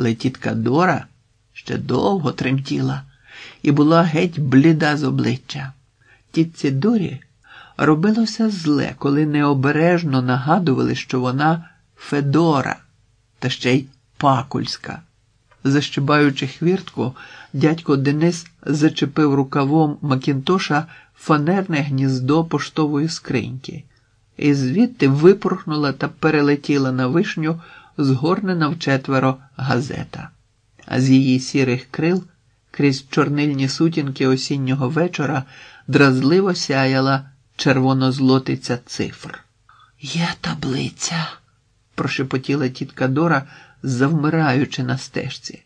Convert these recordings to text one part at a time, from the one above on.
Але тітка Дора ще довго тремтіла і була геть бліда з обличчя. Тітці Дорі робилося зле, коли необережно нагадували, що вона Федора та ще й Пакульська. Защибаючи хвіртку, дядько Денис зачепив рукавом Макінтоша фанерне гніздо поштової скриньки, і звідти випорхнула та перелетіла на вишню згорнена вчетверо газета. А з її сірих крил крізь чорнильні сутінки осіннього вечора дразливо сяяла червоно-злотиця цифр. Є таблиця, прошепотіла тітка Дора, завмираючи на стежці,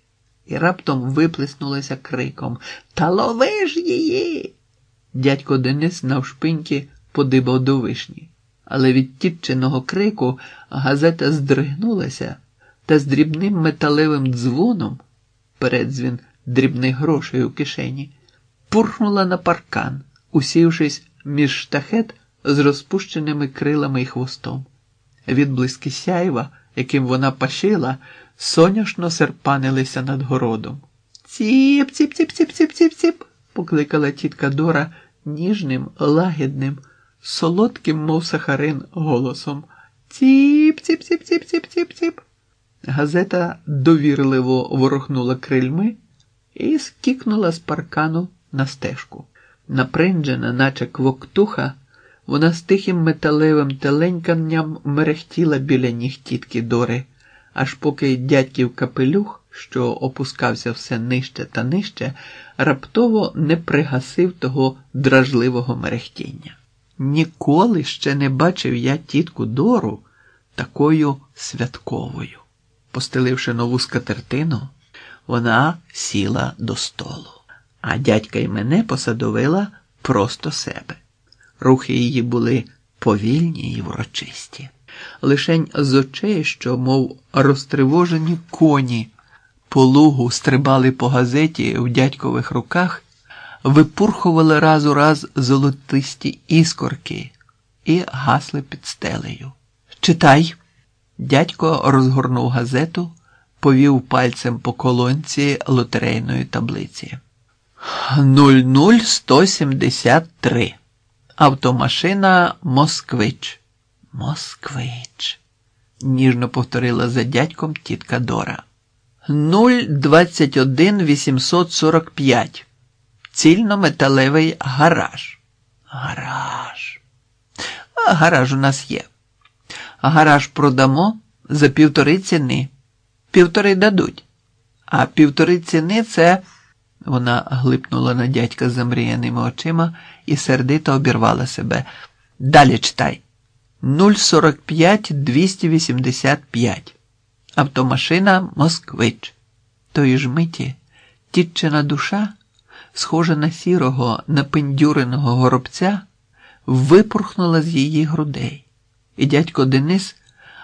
і раптом виплеснулася криком Та лови ж її. Дядько Денис навшпиньки подибав до вишні, але від тітчиного крику газета здригнулася та з дрібним металевим дзвоном, передзвін дрібних грошей у кишені, пурхнула на паркан, усівшись між штахет з розпущеними крилами і хвостом. Відблиски сяйва, яким вона пашила, соняшно серпанилися над городом. Ціп, ціп, ціп, ціп, ціп, ціп, ціп, покликала тітка Дора ніжним, лагідним, солодким, мов сахарин, голосом. Ціп, ціп, ціп, ціп, ціп, ціп, ціп. Газета довірливо ворухнула крильми і скікнула з паркану на стежку. Напринджена, наче квоктуха, вона з тихим металевим теленьканням мерехтіла біля ніг тітки Дори, аж поки дядьків капелюх, що опускався все нижче та нижче, раптово не пригасив того дражливого мерехтіння. Ніколи ще не бачив я тітку Дору такою святковою. Постеливши нову скатертину, вона сіла до столу, а дядька й мене посадовила просто себе. Рухи її були повільні і врочисті. Лишень з очей, що, мов розтривожені коні, по лугу стрибали по газеті в дядькових руках, випурхували раз у раз золотисті іскорки і гасли під стелею. Читай. Дядько розгорнув газету, повів пальцем по колонці лотерейної таблиці. 00173. Автомашина Москвич. Москвич. ніжно повторила за дядьком тітка Дора. 021 845. Цільнометалевий гараж. Гараж. А гараж у нас є. Гараж продамо за півтори ціни. Півтори дадуть. А півтори ціни це. Вона глипнула на дядька замріяними очима і сердито обірвала себе. Далі читай. 045 285. Автомашина Москвич. Тої ж миті тітчина душа, схожа на сірого, напендюреного горобця, випорхнула з її грудей, і дядько Денис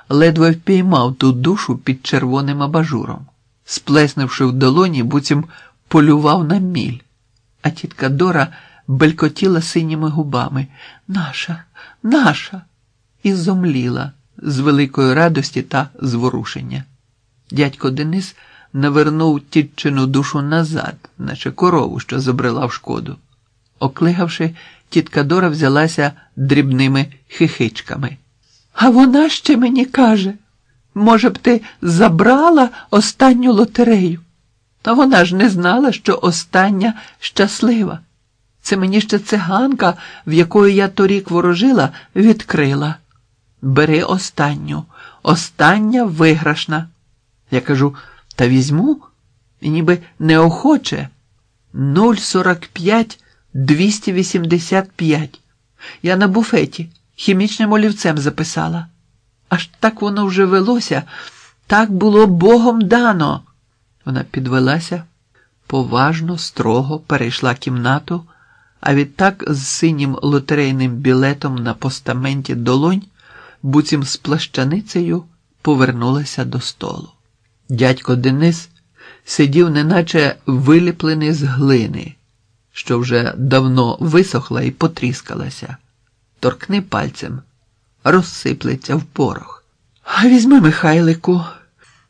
ледве впіймав ту душу під червоним абажуром, сплеснувши в долоні, буцім полював на міль, а тітка Дора белькотіла синіми губами. Наша, наша, і зомліла з великої радості та зворушення. Дядько Денис навернув тітчину душу назад, наче корову, що забрела в шкоду. Оклигавши, тітка Дора взялася дрібними хихичками. А вона ще мені каже, може б, ти забрала останню лотерею? Та вона ж не знала, що остання щаслива. Це мені ще циганка, в якої я торік ворожила, відкрила. Бери останню, остання виграшна. Я кажу, та візьму, ніби неохоче. 045 285. Я на буфеті хімічним олівцем записала. Аж так воно вже велося, так було Богом дано. Вона підвелася, поважно, строго перейшла кімнату, а відтак з синім лотерейним білетом на постаменті долонь, буцім з плащаницею, повернулася до столу. Дядько Денис сидів, неначе виліплений з глини, що вже давно висохла і потріскалася. Торкни пальцем, розсиплеться в порох. А візьми, Михайлику,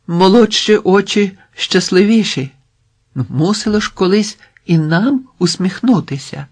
молодші очі щасливіші. Мусило ж колись і нам усміхнутися.